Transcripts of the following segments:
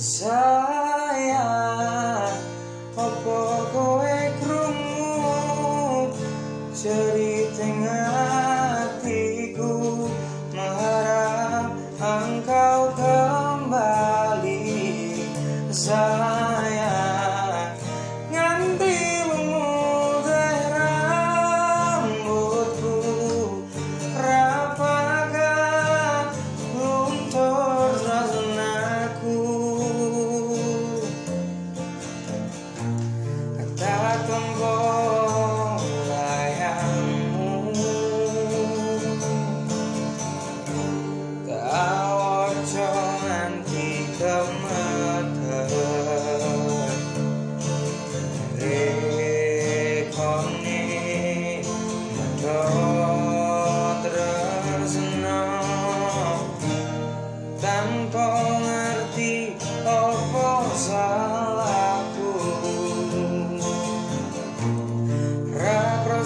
sayang opo kowe krungu cerita ngene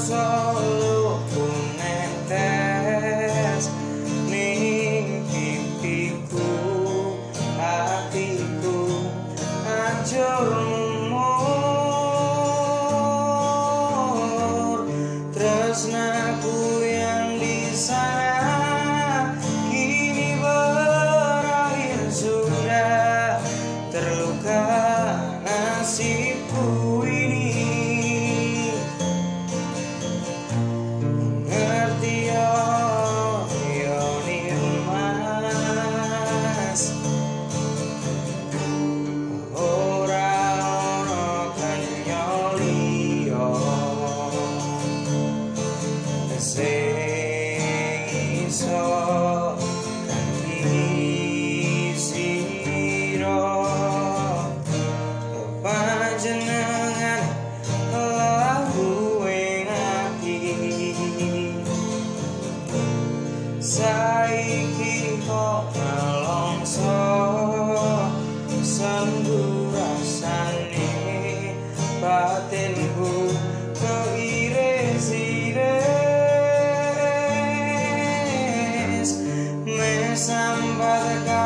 solo pun netes Ning pipiku hatiku hancur say Somebody. the God.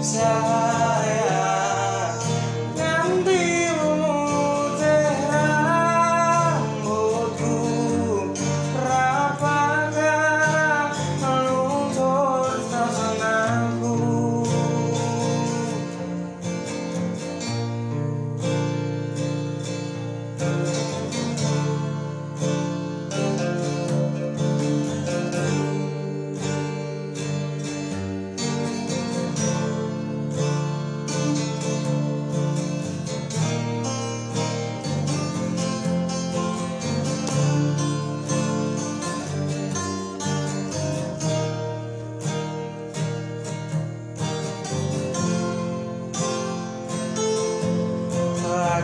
desire.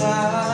inside.